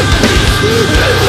Jesus.